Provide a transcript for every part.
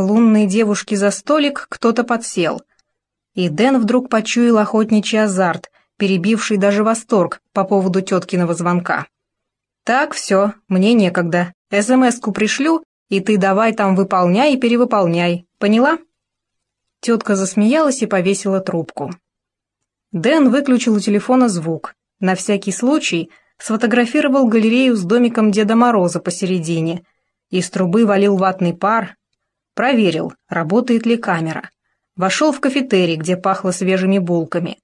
лунной девушке за столик кто-то подсел. И Дэн вдруг почуял охотничий азарт, перебивший даже восторг по поводу теткиного звонка. «Так, все, мне некогда. СМС-ку пришлю, и ты давай там выполняй и перевыполняй. Поняла?» Тетка засмеялась и повесила трубку. Дэн выключил у телефона звук. На всякий случай сфотографировал галерею с домиком Деда Мороза посередине. Из трубы валил ватный пар. Проверил, работает ли камера. Вошел в кафетерий, где пахло свежими булками.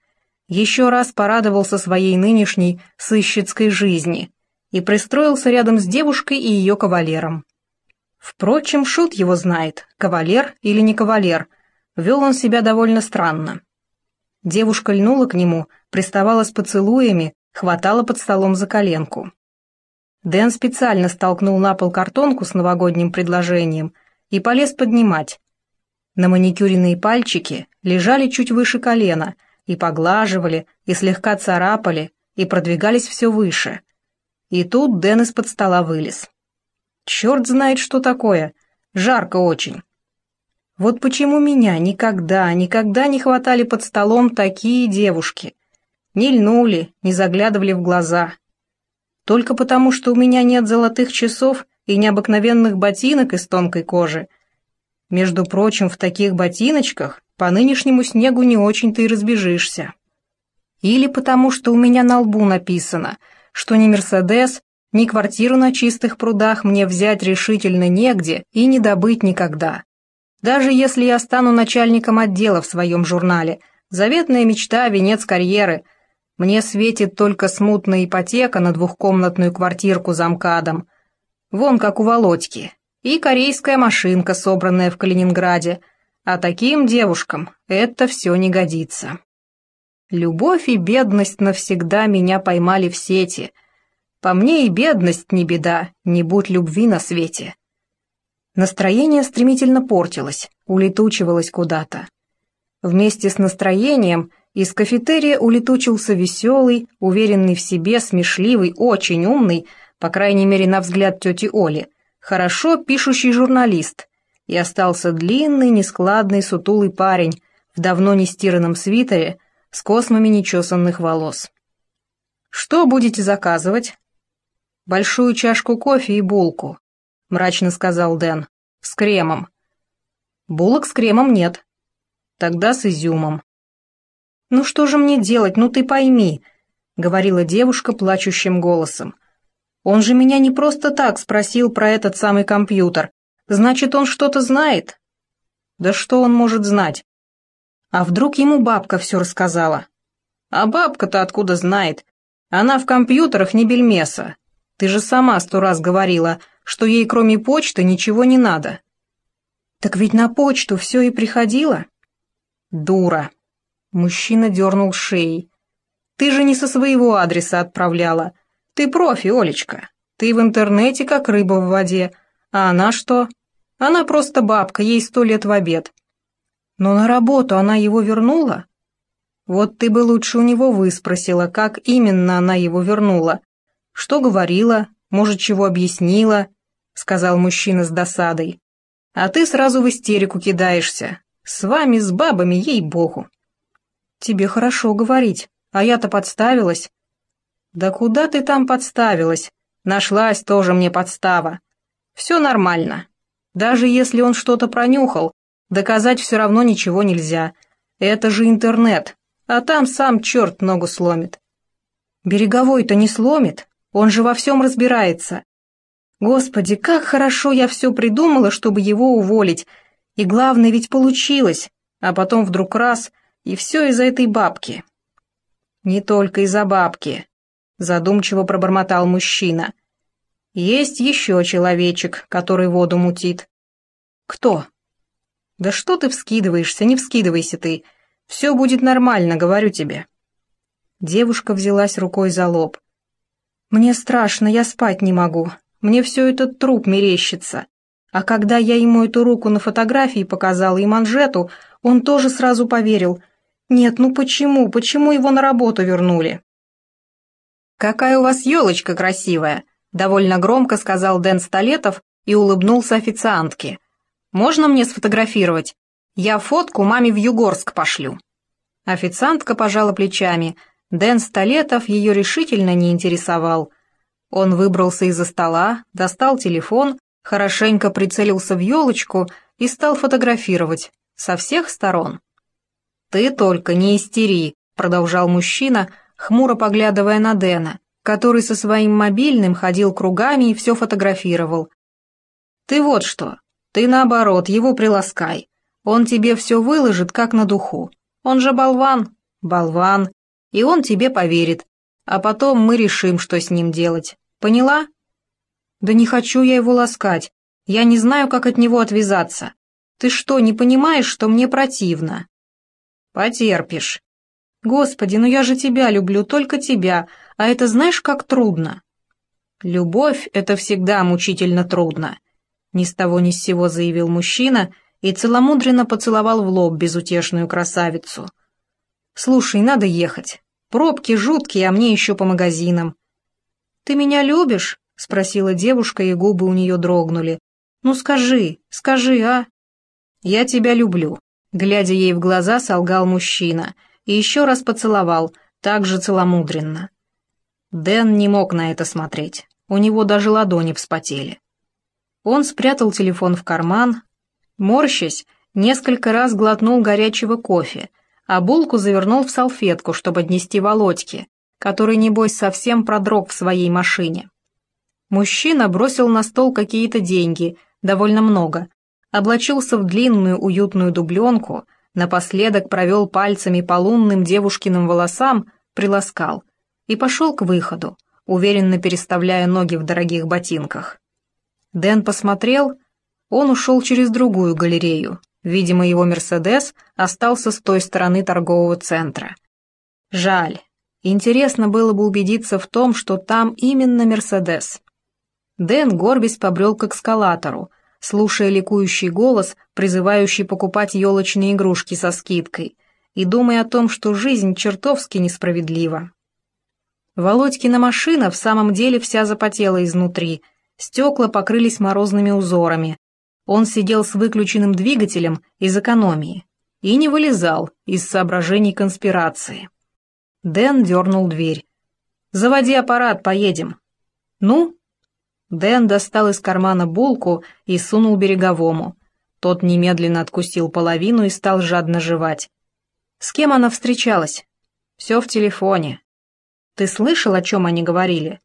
Еще раз порадовался своей нынешней сыщицкой жизни и пристроился рядом с девушкой и ее кавалером. Впрочем, шут его знает, кавалер или не кавалер. Вел он себя довольно странно. Девушка льнула к нему, приставала с поцелуями, хватала под столом за коленку. Дэн специально столкнул на пол картонку с новогодним предложением и полез поднимать. На маникюренные пальчики лежали чуть выше колена и поглаживали, и слегка царапали, и продвигались все выше. И тут Дэн из-под стола вылез. Черт знает, что такое. Жарко очень. Вот почему меня никогда, никогда не хватали под столом такие девушки. Не льнули, не заглядывали в глаза. Только потому, что у меня нет золотых часов и необыкновенных ботинок из тонкой кожи. Между прочим, в таких ботиночках по нынешнему снегу не очень-то и разбежишься. Или потому, что у меня на лбу написано, что ни Мерседес, ни квартиру на чистых прудах мне взять решительно негде и не добыть никогда. Даже если я стану начальником отдела в своем журнале, заветная мечта, венец карьеры, мне светит только смутная ипотека на двухкомнатную квартирку за МКАДом. Вон как у Володьки. И корейская машинка, собранная в Калининграде. А таким девушкам это все не годится. Любовь и бедность навсегда меня поймали в сети. По мне и бедность не беда, не будь любви на свете. Настроение стремительно портилось, улетучивалось куда-то. Вместе с настроением из кафетерия улетучился веселый, уверенный в себе, смешливый, очень умный, по крайней мере на взгляд тети Оли, хорошо пишущий журналист, и остался длинный, нескладный, сутулый парень в давно нестиранном свитере с космами нечесанных волос. «Что будете заказывать?» «Большую чашку кофе и булку», — мрачно сказал Дэн. «С кремом». «Булок с кремом нет». «Тогда с изюмом». «Ну что же мне делать, ну ты пойми», — говорила девушка плачущим голосом. «Он же меня не просто так спросил про этот самый компьютер. Значит, он что-то знает?» «Да что он может знать?» «А вдруг ему бабка все рассказала?» «А бабка-то откуда знает? Она в компьютерах не бельмеса. Ты же сама сто раз говорила, что ей кроме почты ничего не надо. Так ведь на почту все и приходило. Дура. Мужчина дернул шеей. Ты же не со своего адреса отправляла. Ты профи, Олечка. Ты в интернете как рыба в воде. А она что? Она просто бабка, ей сто лет в обед. Но на работу она его вернула? Вот ты бы лучше у него выспросила, как именно она его вернула. Что говорила, может, чего объяснила, сказал мужчина с досадой. А ты сразу в истерику кидаешься. С вами, с бабами, ей-богу. Тебе хорошо говорить, а я-то подставилась. Да куда ты там подставилась? Нашлась тоже мне подстава. Все нормально. Даже если он что-то пронюхал, доказать все равно ничего нельзя. Это же интернет, а там сам черт ногу сломит. Береговой-то не сломит, он же во всем разбирается. Господи, как хорошо я все придумала, чтобы его уволить. И главное, ведь получилось. А потом вдруг раз, и все из-за этой бабки. Не только из-за бабки, задумчиво пробормотал мужчина. Есть еще человечек, который воду мутит. Кто? Да что ты вскидываешься, не вскидывайся ты. Все будет нормально, говорю тебе. Девушка взялась рукой за лоб. Мне страшно, я спать не могу. Мне все этот труп мерещится. А когда я ему эту руку на фотографии показала и манжету, он тоже сразу поверил. Нет, ну почему, почему его на работу вернули? «Какая у вас елочка красивая!» — довольно громко сказал Дэн Столетов и улыбнулся официантке. Можно мне сфотографировать? Я фотку маме в Югорск пошлю». Официантка пожала плечами. Дэн Столетов ее решительно не интересовал. Он выбрался из-за стола, достал телефон, хорошенько прицелился в елочку и стал фотографировать со всех сторон. «Ты только не истери», — продолжал мужчина, хмуро поглядывая на Дэна, который со своим мобильным ходил кругами и все фотографировал. «Ты вот что, ты наоборот его приласкай. Он тебе все выложит, как на духу. Он же болван, болван, и он тебе поверит. А потом мы решим, что с ним делать. Поняла? Да не хочу я его ласкать. Я не знаю, как от него отвязаться. Ты что, не понимаешь, что мне противно? Потерпишь. Господи, ну я же тебя люблю, только тебя, а это знаешь, как трудно? Любовь — это всегда мучительно трудно. Ни с того ни с сего заявил мужчина — и целомудренно поцеловал в лоб безутешную красавицу. «Слушай, надо ехать. Пробки жуткие, а мне еще по магазинам». «Ты меня любишь?» — спросила девушка, и губы у нее дрогнули. «Ну скажи, скажи, а?» «Я тебя люблю», — глядя ей в глаза, солгал мужчина и еще раз поцеловал, так же целомудренно. Дэн не мог на это смотреть, у него даже ладони вспотели. Он спрятал телефон в карман, Морщась, несколько раз глотнул горячего кофе, а булку завернул в салфетку, чтобы отнести Володьке, который, небось, совсем продрог в своей машине. Мужчина бросил на стол какие-то деньги, довольно много, облачился в длинную уютную дубленку, напоследок провел пальцами по лунным девушкиным волосам, приласкал и пошел к выходу, уверенно переставляя ноги в дорогих ботинках. Дэн посмотрел — он ушел через другую галерею. Видимо, его «Мерседес» остался с той стороны торгового центра. Жаль. Интересно было бы убедиться в том, что там именно «Мерседес». Дэн Горбись побрел к эскалатору, слушая ликующий голос, призывающий покупать елочные игрушки со скидкой, и думая о том, что жизнь чертовски несправедлива. Володькина машина в самом деле вся запотела изнутри, стекла покрылись морозными узорами, он сидел с выключенным двигателем из экономии и не вылезал из соображений конспирации. Дэн дернул дверь. «Заводи аппарат, поедем». «Ну?» Дэн достал из кармана булку и сунул береговому. Тот немедленно откусил половину и стал жадно жевать. «С кем она встречалась?» «Все в телефоне». «Ты слышал, о чем они говорили?»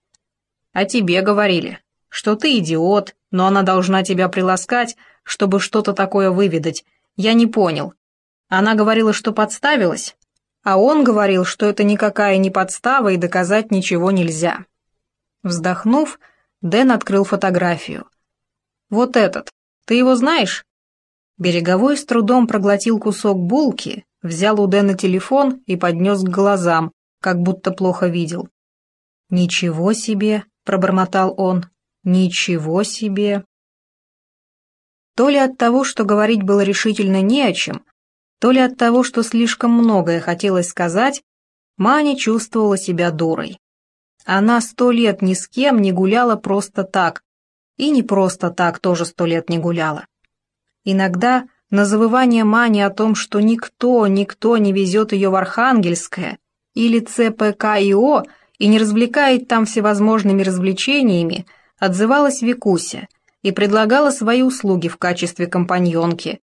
«О тебе говорили что ты идиот, но она должна тебя приласкать, чтобы что-то такое выведать. Я не понял. Она говорила, что подставилась, а он говорил, что это никакая не подстава и доказать ничего нельзя. Вздохнув, Дэн открыл фотографию. «Вот этот. Ты его знаешь?» Береговой с трудом проглотил кусок булки, взял у Дэна телефон и поднес к глазам, как будто плохо видел. «Ничего себе!» — пробормотал он. Ничего себе! То ли от того, что говорить было решительно не о чем, то ли от того, что слишком многое хотелось сказать, Маня чувствовала себя дурой. Она сто лет ни с кем не гуляла просто так, и не просто так тоже сто лет не гуляла. Иногда на завывание Мани о том, что никто, никто не везет ее в Архангельское или ЦПКИО и не развлекает там всевозможными развлечениями, отзывалась Викуся и предлагала свои услуги в качестве компаньонки.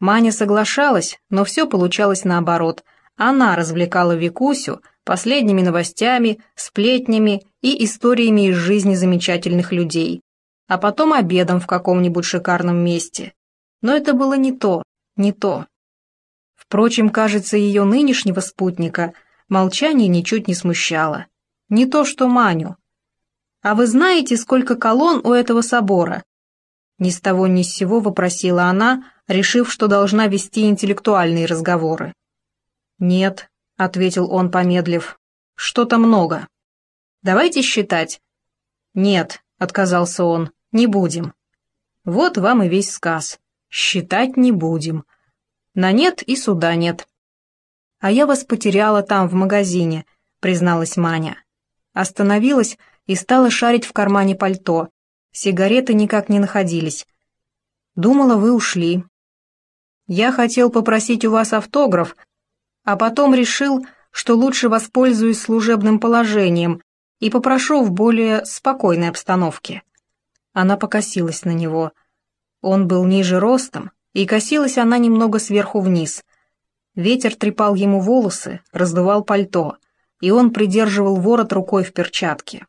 Маня соглашалась, но все получалось наоборот. Она развлекала Викусю последними новостями, сплетнями и историями из жизни замечательных людей, а потом обедом в каком-нибудь шикарном месте. Но это было не то, не то. Впрочем, кажется, ее нынешнего спутника молчание ничуть не смущало. Не то, что Маню, «А вы знаете, сколько колонн у этого собора?» Ни с того ни с сего вопросила она, решив, что должна вести интеллектуальные разговоры. «Нет», — ответил он, помедлив, — «что-то много». «Давайте считать». «Нет», — отказался он, — «не будем». «Вот вам и весь сказ. Считать не будем. На нет и суда нет». «А я вас потеряла там, в магазине», — призналась Маня. Остановилась, и стала шарить в кармане пальто. Сигареты никак не находились. Думала, вы ушли. Я хотел попросить у вас автограф, а потом решил, что лучше воспользуюсь служебным положением и попрошу в более спокойной обстановке. Она покосилась на него. Он был ниже ростом, и косилась она немного сверху вниз. Ветер трепал ему волосы, раздувал пальто, и он придерживал ворот рукой в перчатке.